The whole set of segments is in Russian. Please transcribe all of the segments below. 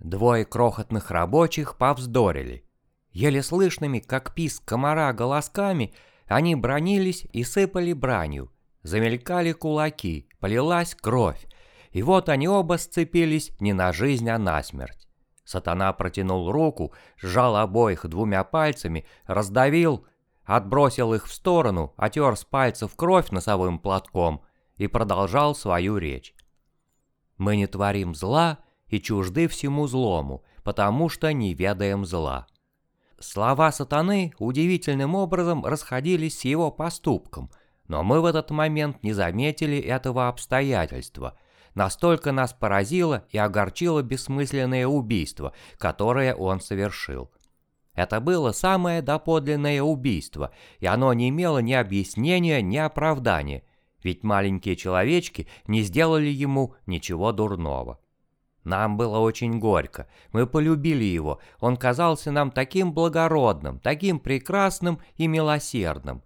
Двое крохотных рабочих повздорили. Еле слышными, как писк комара голосками, они бронились и сыпали бранью. Замелькали кулаки, полилась кровь. И вот они оба сцепились не на жизнь, а на смерть. Сатана протянул руку, сжал обоих двумя пальцами, раздавил, отбросил их в сторону, отер с пальцев кровь носовым платком и продолжал свою речь. «Мы не творим зла и чужды всему злому, потому что не ведаем зла». Слова сатаны удивительным образом расходились с его поступком, но мы в этот момент не заметили этого обстоятельства. Настолько нас поразило и огорчило бессмысленное убийство, которое он совершил. Это было самое доподлинное убийство, и оно не имело ни объяснения, ни оправдания, ведь маленькие человечки не сделали ему ничего дурного. Нам было очень горько. Мы полюбили его. Он казался нам таким благородным, таким прекрасным и милосердным.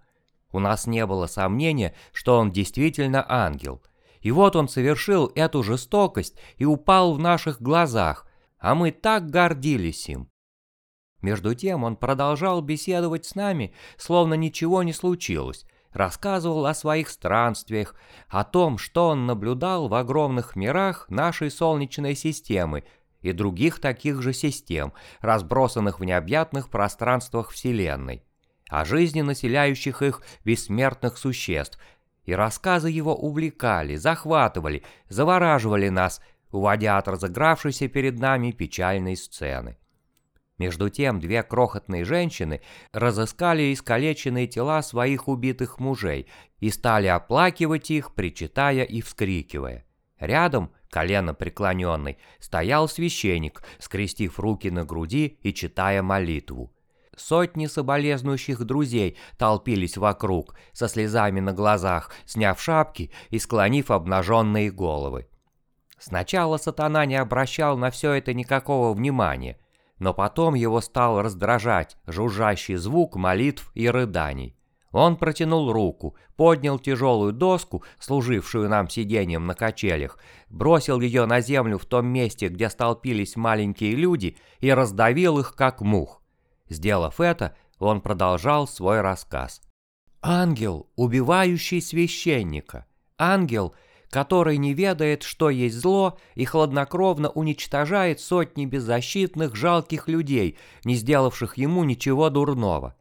У нас не было сомнения, что он действительно ангел. И вот он совершил эту жестокость и упал в наших глазах, а мы так гордились им. Между тем он продолжал беседовать с нами, словно ничего не случилось, рассказывал о своих странствиях, о том, что он наблюдал в огромных мирах нашей Солнечной системы и других таких же систем, разбросанных в необъятных пространствах Вселенной, о жизни населяющих их бессмертных существ, и рассказы его увлекали, захватывали, завораживали нас, уводя от разыгравшейся перед нами печальной сцены. Между тем две крохотные женщины разыскали искалеченные тела своих убитых мужей и стали оплакивать их, причитая и вскрикивая. Рядом, колено преклоненный, стоял священник, скрестив руки на груди и читая молитву. Сотни соболезнующих друзей толпились вокруг, со слезами на глазах, сняв шапки и склонив обнаженные головы. Сначала сатана не обращал на все это никакого внимания, но потом его стал раздражать жужжащий звук молитв и рыданий. Он протянул руку, поднял тяжелую доску, служившую нам сиденьем на качелях, бросил ее на землю в том месте, где столпились маленькие люди, и раздавил их, как мух. Сделав это, он продолжал свой рассказ. «Ангел, убивающий священника. Ангел, который не ведает, что есть зло, и хладнокровно уничтожает сотни беззащитных, жалких людей, не сделавших ему ничего дурного.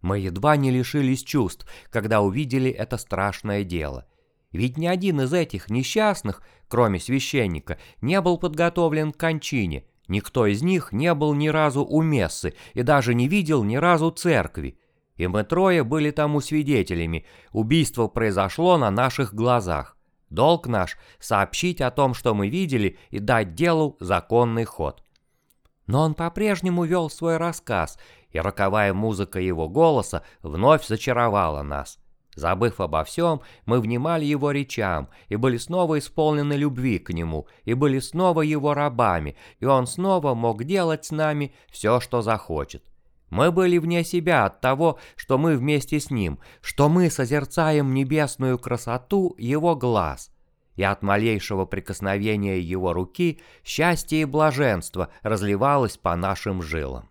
Мы едва не лишились чувств, когда увидели это страшное дело. Ведь ни один из этих несчастных, кроме священника, не был подготовлен к кончине, никто из них не был ни разу у мессы и даже не видел ни разу церкви. И мы трое были тому свидетелями, убийство произошло на наших глазах. Долг наш — сообщить о том, что мы видели, и дать делу законный ход. Но он по-прежнему вел свой рассказ, и роковая музыка его голоса вновь зачаровала нас. Забыв обо всем, мы внимали его речам, и были снова исполнены любви к нему, и были снова его рабами, и он снова мог делать с нами все, что захочет. Мы были вне себя от того, что мы вместе с Ним, что мы созерцаем небесную красоту Его глаз. И от малейшего прикосновения Его руки счастье и блаженство разливалось по нашим жилам.